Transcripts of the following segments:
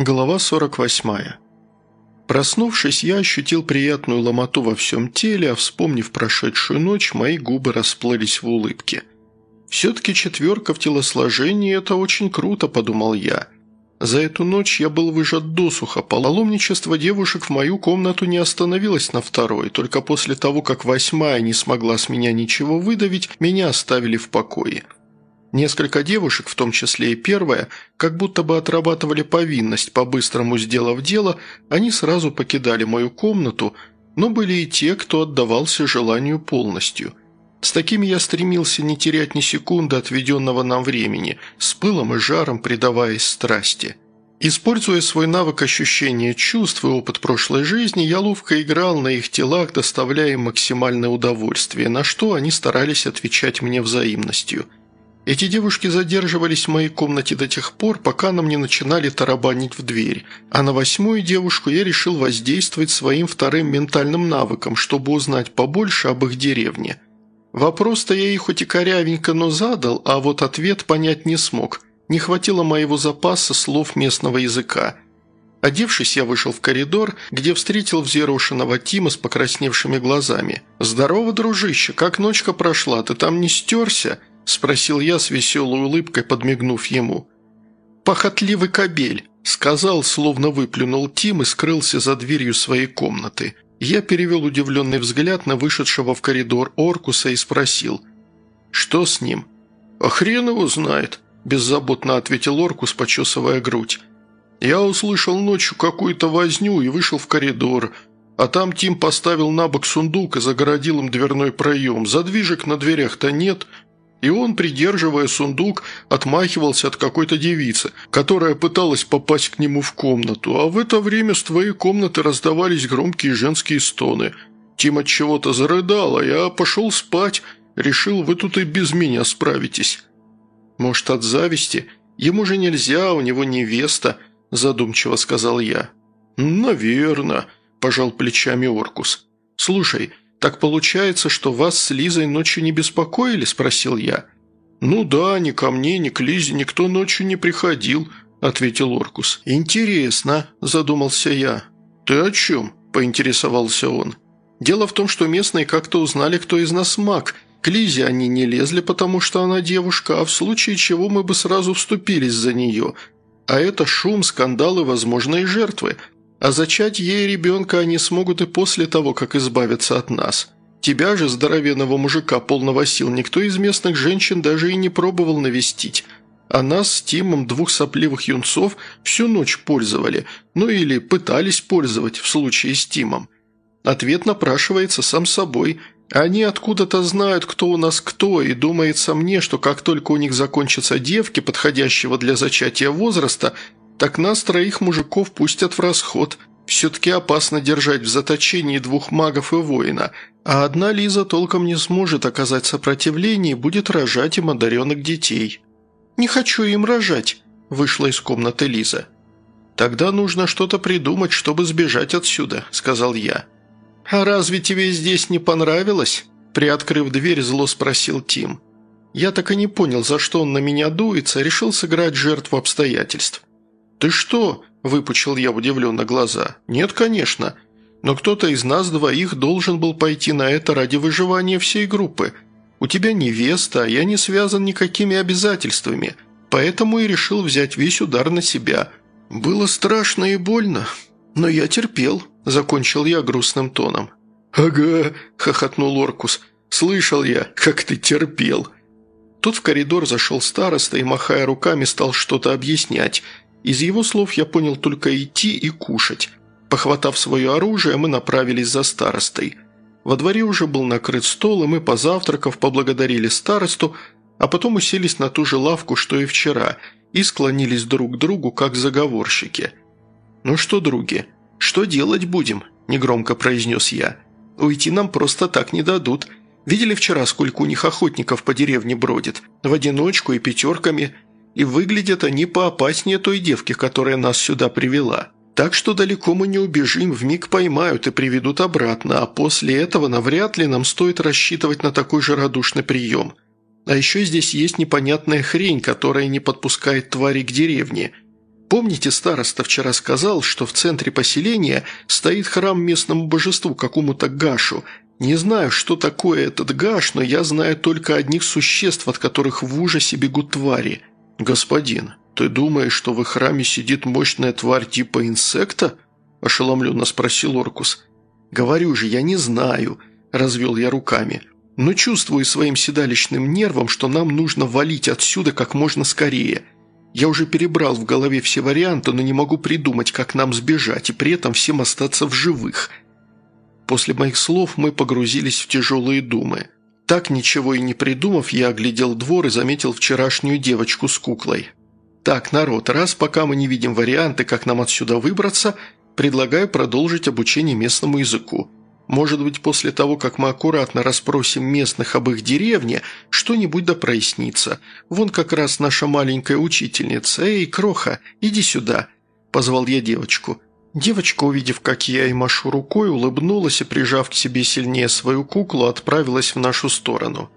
Глава 48. Проснувшись, я ощутил приятную ломоту во всем теле, а вспомнив прошедшую ночь, мои губы расплылись в улыбке. «Все-таки четверка в телосложении – это очень круто», – подумал я. За эту ночь я был выжат досуха, паломничество девушек в мою комнату не остановилось на второй, только после того, как восьмая не смогла с меня ничего выдавить, меня оставили в покое. Несколько девушек, в том числе и первая, как будто бы отрабатывали повинность, по-быстрому сделав дело, они сразу покидали мою комнату, но были и те, кто отдавался желанию полностью. С такими я стремился не терять ни секунды отведенного нам времени, с пылом и жаром предаваясь страсти. Используя свой навык ощущения чувств и опыт прошлой жизни, я ловко играл на их телах, доставляя им максимальное удовольствие, на что они старались отвечать мне взаимностью – эти девушки задерживались в моей комнате до тех пор, пока нам не начинали тарабанить в дверь, а на восьмую девушку я решил воздействовать своим вторым ментальным навыком, чтобы узнать побольше об их деревне. Вопрос-то я ей хоть и корявенько, но задал, а вот ответ понять не смог. Не хватило моего запаса слов местного языка. Одевшись, я вышел в коридор, где встретил взъерошенного Тима с покрасневшими глазами. «Здорово, дружище, как ночка прошла, ты там не стерся?» – спросил я с веселой улыбкой, подмигнув ему. «Похотливый кобель», – сказал, словно выплюнул Тим и скрылся за дверью своей комнаты. Я перевел удивленный взгляд на вышедшего в коридор Оркуса и спросил. «Что с ним?» «А хрен его знает», – беззаботно ответил Оркус, почесывая грудь. «Я услышал ночью какую-то возню и вышел в коридор, а там Тим поставил на бок сундук и загородил им дверной проем. Задвижек на дверях-то нет, и он, придерживая сундук, отмахивался от какой-то девицы, которая пыталась попасть к нему в комнату, а в это время с твоей комнаты раздавались громкие женские стоны. Тим от чего-то зарыдал, а я пошел спать, решил, вы тут и без меня справитесь. Может, от зависти? Ему же нельзя, у него невеста, задумчиво сказал я. Наверно, пожал плечами Оркус. Слушай, «Так получается, что вас с Лизой ночью не беспокоили?» – спросил я. «Ну да, ни ко мне, ни к Лизе никто ночью не приходил», – ответил Оркус. «Интересно», – задумался я. «Ты о чем?» – поинтересовался он. «Дело в том, что местные как-то узнали, кто из нас маг. К Лизе они не лезли, потому что она девушка, а в случае чего мы бы сразу вступились за нее. А это шум, скандалы, возможные жертвы. А зачать ей ребенка они смогут и после того, как избавятся от нас. Тебя же, здоровенного мужика, полного сил, никто из местных женщин даже и не пробовал навестить. А нас с Тимом, двух сопливых юнцов, всю ночь пользовали, ну или пытались пользовать в случае с Тимом. Ответ напрашивается сам собой. Они откуда-то знают, кто у нас кто, и думается мне, что как только у них закончатся девки, подходящего для зачатия возраста, так нас троих мужиков пустят в расход. Все-таки опасно держать в заточении двух магов и воина, а одна Лиза толком не сможет оказать сопротивление и будет рожать им одаренных детей. «Не хочу им рожать», – вышла из комнаты Лиза. «Тогда нужно что-то придумать, чтобы сбежать отсюда», – сказал я. «А разве тебе здесь не понравилось?» Приоткрыв дверь, зло спросил Тим. Я так и не понял, за что он на меня дуется, решил сыграть жертву обстоятельств. «Ты что?» – выпучил я удивленно глаза. «Нет, конечно. Но кто-то из нас двоих должен был пойти на это ради выживания всей группы. У тебя невеста, а я не связан никакими обязательствами, поэтому и решил взять весь удар на себя. Было страшно и больно, но я терпел», – закончил я грустным тоном. «Ага», – хохотнул Оркус. «Слышал я, как ты терпел». Тут в коридор зашел староста и, махая руками, стал что-то объяснять – из его слов я понял только идти и кушать. Похватав свое оружие, мы направились за старостой. Во дворе уже был накрыт стол, и мы, позавтракав, поблагодарили старосту, а потом уселись на ту же лавку, что и вчера, и склонились друг к другу, как заговорщики. «Ну что, други, что делать будем?» – негромко произнес я. «Уйти нам просто так не дадут. Видели вчера, сколько у них охотников по деревне бродит? В одиночку и пятерками – и выглядят они поопаснее той девки, которая нас сюда привела. Так что далеко мы не убежим, вмиг поймают и приведут обратно, а после этого навряд ли нам стоит рассчитывать на такой же радушный прием. А еще здесь есть непонятная хрень, которая не подпускает твари к деревне. Помните, староста вчера сказал, что в центре поселения стоит храм местному божеству, какому-то Гашу. Не знаю, что такое этот Гаш, но я знаю только одних существ, от которых в ужасе бегут твари. Господин, ты думаешь, что в храме сидит мощная тварь типа инсекта?» – ошеломленно спросил Оркус. «Говорю же, я не знаю», – развел я руками. «Но чувствую своим седалищным нервом, что нам нужно валить отсюда как можно скорее». Я уже перебрал в голове все варианты, но не могу придумать, как нам сбежать и при этом всем остаться в живых. После моих слов мы погрузились в тяжелые думы. Так, ничего и не придумав, я оглядел двор и заметил вчерашнюю девочку с куклой. «Так, народ, раз пока мы не видим варианты, как нам отсюда выбраться, предлагаю продолжить обучение местному языку. Может быть, после того, как мы аккуратно расспросим местных об их деревне, что-нибудь да прояснится. Вон как раз наша маленькая учительница. Эй, Кроха, иди сюда!» – позвал я девочку. Девочка, увидев, как я ей машу рукой, улыбнулась и, прижав к себе сильнее свою куклу, отправилась в нашу сторону.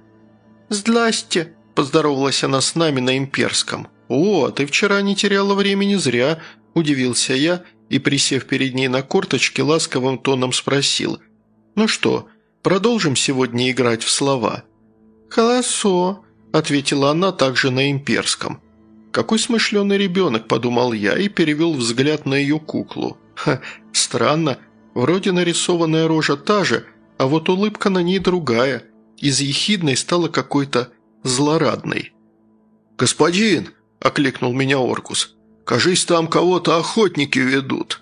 «Здрасте!» – поздоровалась она с нами на имперском. «О, ты вчера не теряла времени зря», – удивился я и, присев перед ней на корточке, ласковым тоном спросил – «Ну что, продолжим сегодня играть в слова?» «Хорошо», – ответила она также на имперском. «Какой смышленый ребенок», – подумал я и перевел взгляд на ее куклу. «Ха, странно, вроде нарисованная рожа та же, а вот улыбка на ней другая. Из ехидной стала какой-то злорадной». «Господин!» – окликнул меня Оркус. «Кажись, там кого-то охотники ведут».